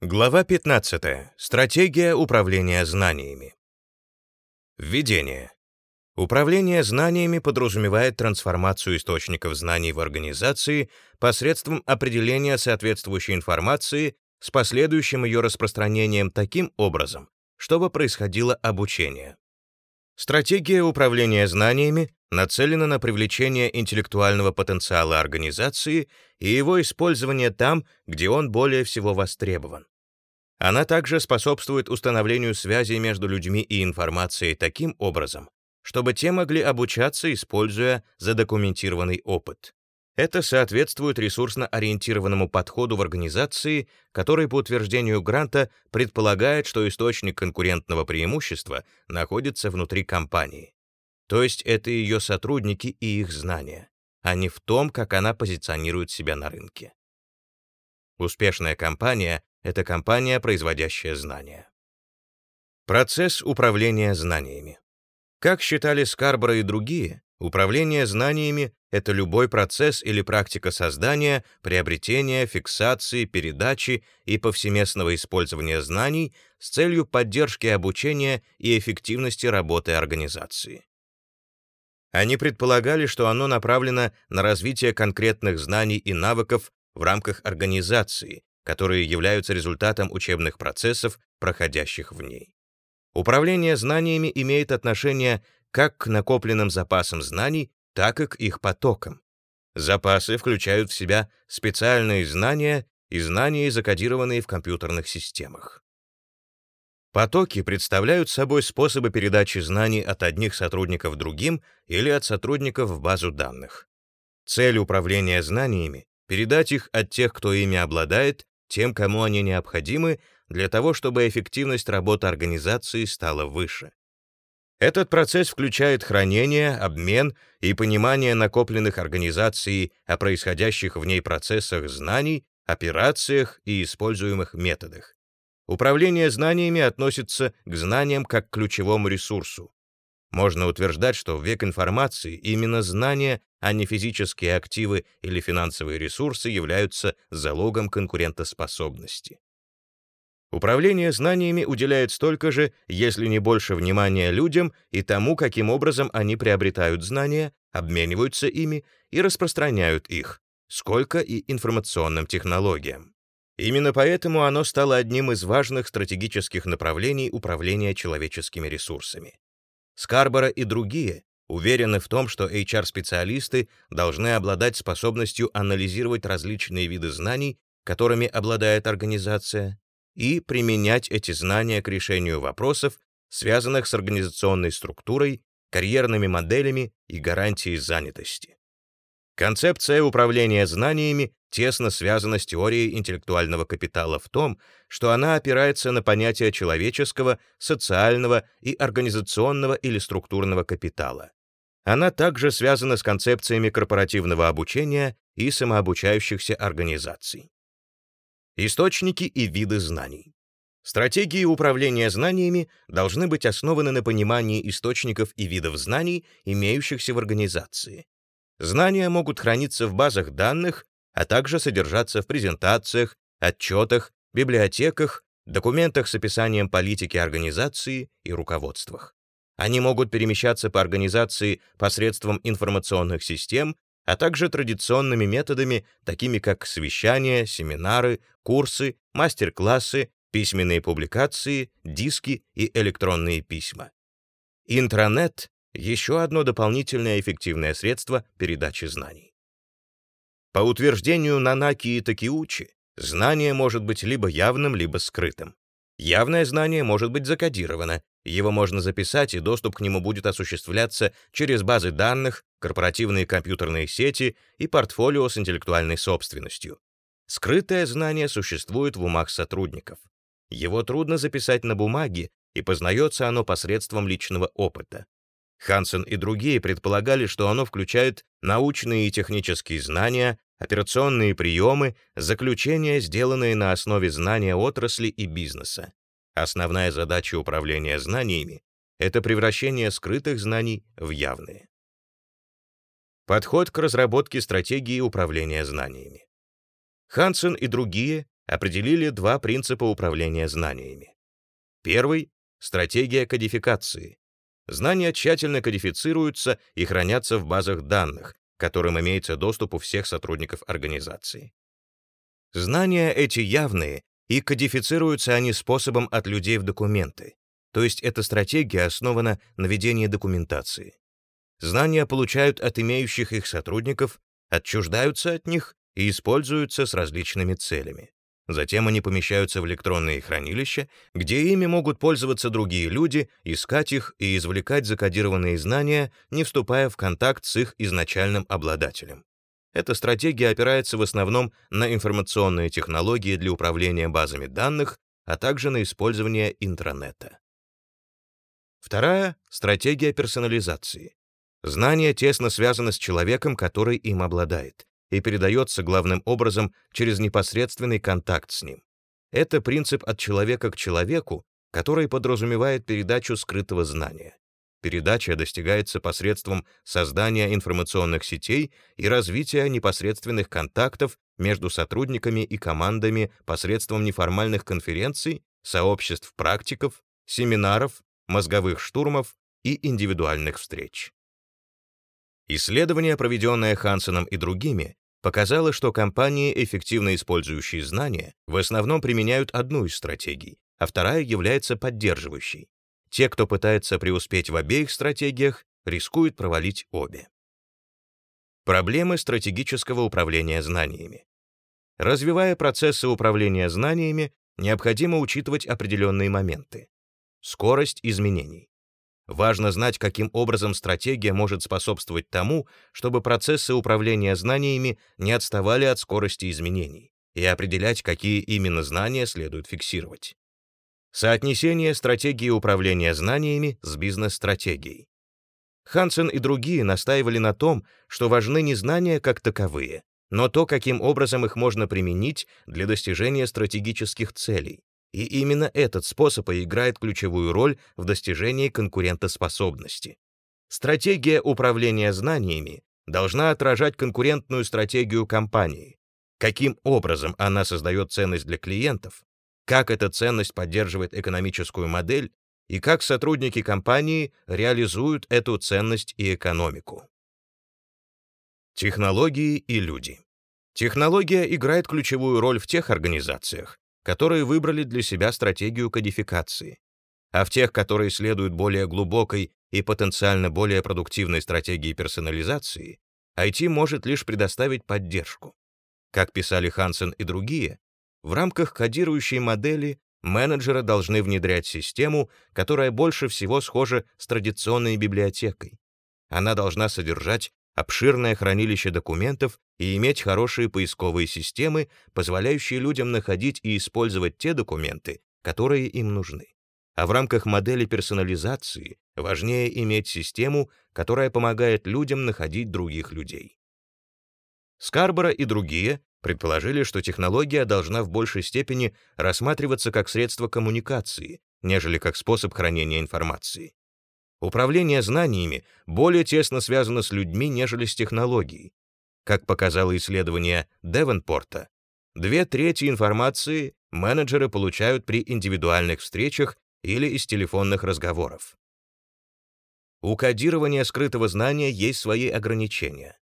Глава 15. Стратегия управления знаниями. Введение. Управление знаниями подразумевает трансформацию источников знаний в организации посредством определения соответствующей информации с последующим ее распространением таким образом, чтобы происходило обучение. Стратегия управления знаниями нацелена на привлечение интеллектуального потенциала организации и его использование там, где он более всего востребован. Она также способствует установлению связей между людьми и информацией таким образом, чтобы те могли обучаться, используя задокументированный опыт. Это соответствует ресурсно-ориентированному подходу в организации, который, по утверждению Гранта, предполагает, что источник конкурентного преимущества находится внутри компании. То есть это ее сотрудники и их знания, а не в том, как она позиционирует себя на рынке. Успешная компания — это компания, производящая знания. Процесс управления знаниями. Как считали Скарборо и другие, управление знаниями — это любой процесс или практика создания, приобретения, фиксации, передачи и повсеместного использования знаний с целью поддержки обучения и эффективности работы организации. Они предполагали, что оно направлено на развитие конкретных знаний и навыков в рамках организации, которые являются результатом учебных процессов, проходящих в ней. Управление знаниями имеет отношение как к накопленным запасам знаний, так и к их потокам. Запасы включают в себя специальные знания и знания, закодированные в компьютерных системах. Потоки представляют собой способы передачи знаний от одних сотрудников другим или от сотрудников в базу данных. Цель управления знаниями — передать их от тех, кто ими обладает, тем, кому они необходимы, для того, чтобы эффективность работы организации стала выше. Этот процесс включает хранение, обмен и понимание накопленных организацией о происходящих в ней процессах знаний, операциях и используемых методах. Управление знаниями относится к знаниям как к ключевому ресурсу. Можно утверждать, что в век информации именно знания, а не физические активы или финансовые ресурсы являются залогом конкурентоспособности. Управление знаниями уделяет столько же, если не больше внимания людям и тому, каким образом они приобретают знания, обмениваются ими и распространяют их, сколько и информационным технологиям. Именно поэтому оно стало одним из важных стратегических направлений управления человеческими ресурсами. Скарборо и другие уверены в том, что HR-специалисты должны обладать способностью анализировать различные виды знаний, которыми обладает организация, и применять эти знания к решению вопросов, связанных с организационной структурой, карьерными моделями и гарантией занятости. Концепция управления знаниями тесно связана с теорией интеллектуального капитала в том, что она опирается на понятия человеческого, социального и организационного или структурного капитала. Она также связана с концепциями корпоративного обучения и самообучающихся организаций. Источники и виды знаний. Стратегии управления знаниями должны быть основаны на понимании источников и видов знаний, имеющихся в организации. Знания могут храниться в базах данных, а также содержаться в презентациях, отчетах, библиотеках, документах с описанием политики организации и руководствах. Они могут перемещаться по организации посредством информационных систем а также традиционными методами, такими как совещания, семинары, курсы, мастер-классы, письменные публикации, диски и электронные письма. Интранет — еще одно дополнительное эффективное средство передачи знаний. По утверждению Нанаки и Такиучи, знание может быть либо явным, либо скрытым. Явное знание может быть закодировано, его можно записать, и доступ к нему будет осуществляться через базы данных, корпоративные компьютерные сети и портфолио с интеллектуальной собственностью. Скрытое знание существует в умах сотрудников. Его трудно записать на бумаге, и познается оно посредством личного опыта. Хансен и другие предполагали, что оно включает научные и технические знания, операционные приемы, заключения, сделанные на основе знания отрасли и бизнеса. Основная задача управления знаниями — это превращение скрытых знаний в явные. Подход к разработке стратегии управления знаниями. Хансен и другие определили два принципа управления знаниями. Первый — стратегия кодификации. Знания тщательно кодифицируются и хранятся в базах данных, которым имеется доступ у всех сотрудников организации. Знания эти явные, и кодифицируются они способом от людей в документы, то есть эта стратегия основана на ведении документации. Знания получают от имеющих их сотрудников, отчуждаются от них и используются с различными целями. Затем они помещаются в электронные хранилища, где ими могут пользоваться другие люди, искать их и извлекать закодированные знания, не вступая в контакт с их изначальным обладателем. Эта стратегия опирается в основном на информационные технологии для управления базами данных, а также на использование интернета. Вторая — стратегия персонализации. Знание тесно связано с человеком, который им обладает, и передается главным образом через непосредственный контакт с ним. Это принцип от человека к человеку, который подразумевает передачу скрытого знания. Передача достигается посредством создания информационных сетей и развития непосредственных контактов между сотрудниками и командами посредством неформальных конференций, сообществ практиков, семинаров, мозговых штурмов и индивидуальных встреч. Исследование, проведенное Хансеном и другими, показало, что компании, эффективно использующие знания, в основном применяют одну из стратегий, а вторая является поддерживающей. Те, кто пытается преуспеть в обеих стратегиях, рискуют провалить обе. Проблемы стратегического управления знаниями. Развивая процессы управления знаниями, необходимо учитывать определенные моменты. Скорость изменений. Важно знать, каким образом стратегия может способствовать тому, чтобы процессы управления знаниями не отставали от скорости изменений, и определять, какие именно знания следует фиксировать. Соотнесение стратегии управления знаниями с бизнес-стратегией. Хансен и другие настаивали на том, что важны не знания как таковые, но то, каким образом их можно применить для достижения стратегических целей. И именно этот способ и играет ключевую роль в достижении конкурентоспособности. Стратегия управления знаниями должна отражать конкурентную стратегию компании, каким образом она создает ценность для клиентов, как эта ценность поддерживает экономическую модель и как сотрудники компании реализуют эту ценность и экономику. Технологии и люди. Технология играет ключевую роль в тех организациях, которые выбрали для себя стратегию кодификации, а в тех, которые следуют более глубокой и потенциально более продуктивной стратегии персонализации, IT может лишь предоставить поддержку. Как писали Хансен и другие, в рамках кодирующей модели менеджеры должны внедрять систему, которая больше всего схожа с традиционной библиотекой. Она должна содержать обширное хранилище документов и иметь хорошие поисковые системы, позволяющие людям находить и использовать те документы, которые им нужны. А в рамках модели персонализации важнее иметь систему, которая помогает людям находить других людей. Скарбора и другие предположили, что технология должна в большей степени рассматриваться как средство коммуникации, нежели как способ хранения информации. Управление знаниями более тесно связано с людьми, нежели с технологией. Как показало исследование Девенпорта, две трети информации менеджеры получают при индивидуальных встречах или из телефонных разговоров. У кодирования скрытого знания есть свои ограничения.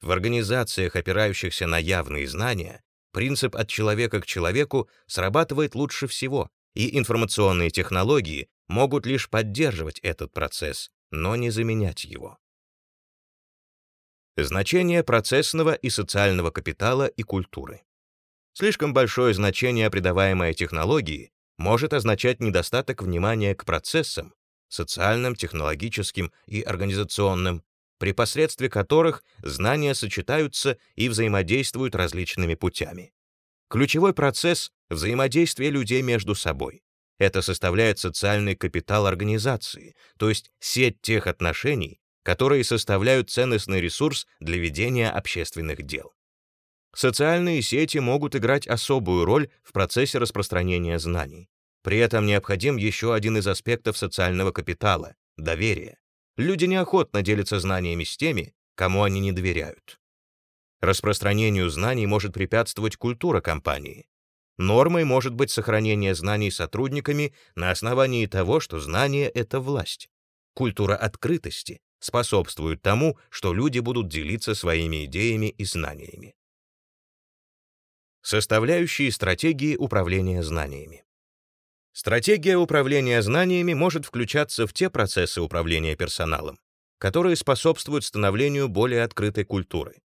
В организациях, опирающихся на явные знания, принцип от человека к человеку срабатывает лучше всего, и информационные технологии могут лишь поддерживать этот процесс, но не заменять его. Значение процессного и социального капитала и культуры. Слишком большое значение, придаваемое технологии, может означать недостаток внимания к процессам, социальным, технологическим и организационным, при посредстве которых знания сочетаются и взаимодействуют различными путями. Ключевой процесс — взаимодействие людей между собой. Это составляет социальный капитал организации, то есть сеть тех отношений, которые составляют ценностный ресурс для ведения общественных дел. Социальные сети могут играть особую роль в процессе распространения знаний. При этом необходим еще один из аспектов социального капитала — доверие. Люди неохотно делятся знаниями с теми, кому они не доверяют. Распространению знаний может препятствовать культура компании. Нормой может быть сохранение знаний сотрудниками на основании того, что знание — это власть. Культура открытости способствует тому, что люди будут делиться своими идеями и знаниями. Составляющие стратегии управления знаниями. Стратегия управления знаниями может включаться в те процессы управления персоналом, которые способствуют становлению более открытой культуры,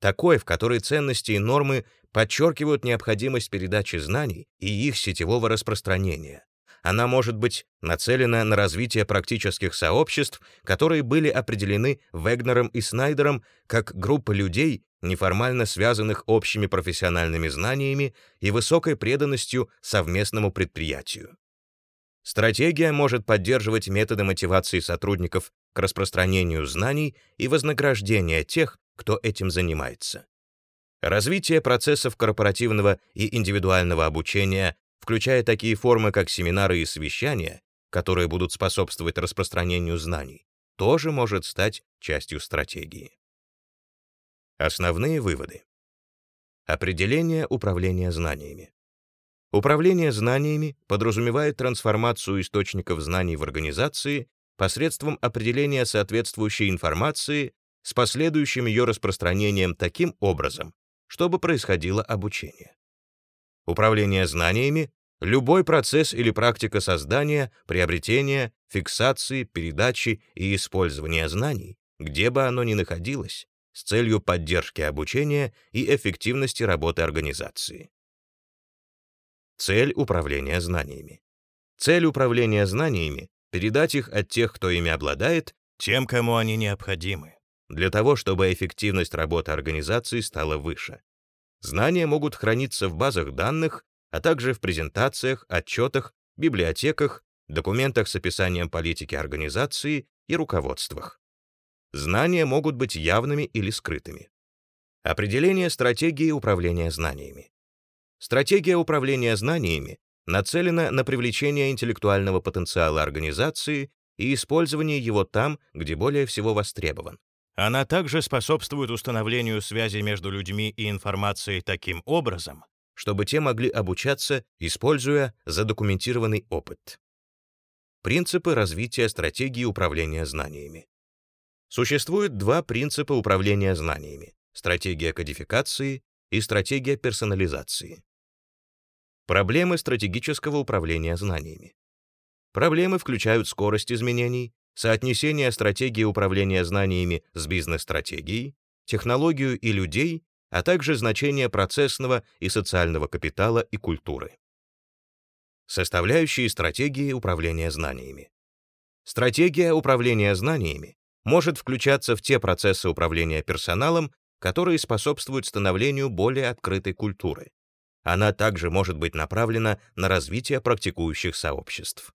такой, в которой ценности и нормы подчеркивают необходимость передачи знаний и их сетевого распространения. Она может быть нацелена на развитие практических сообществ, которые были определены Вегнером и Снайдером как группа людей, неформально связанных общими профессиональными знаниями и высокой преданностью совместному предприятию. Стратегия может поддерживать методы мотивации сотрудников к распространению знаний и вознаграждения тех, кто этим занимается. Развитие процессов корпоративного и индивидуального обучения, включая такие формы, как семинары и совещания, которые будут способствовать распространению знаний, тоже может стать частью стратегии. Основные выводы. Определение управления знаниями. Управление знаниями подразумевает трансформацию источников знаний в организации посредством определения соответствующей информации с последующим ее распространением таким образом, чтобы происходило обучение. Управление знаниями — любой процесс или практика создания, приобретения, фиксации, передачи и использования знаний, где бы оно ни находилось, с целью поддержки обучения и эффективности работы организации. Цель управления знаниями. Цель управления знаниями — передать их от тех, кто ими обладает, тем, кому они необходимы для того, чтобы эффективность работы организации стала выше. Знания могут храниться в базах данных, а также в презентациях, отчетах, библиотеках, документах с описанием политики организации и руководствах. Знания могут быть явными или скрытыми. Определение стратегии управления знаниями. Стратегия управления знаниями нацелена на привлечение интеллектуального потенциала организации и использование его там, где более всего востребован. Она также способствует установлению связи между людьми и информацией таким образом, чтобы те могли обучаться, используя задокументированный опыт. Принципы развития стратегии управления знаниями. Существует два принципа управления знаниями — стратегия кодификации и стратегия персонализации. Проблемы стратегического управления знаниями. Проблемы включают скорость изменений, соотнесение стратегии управления знаниями с бизнес-стратегией, технологию и людей, а также значение процессного и социального капитала и культуры. Составляющие стратегии управления знаниями. Стратегия управления знаниями может включаться в те процессы управления персоналом, которые способствуют становлению более открытой культуры. Она также может быть направлена на развитие практикующих сообществ.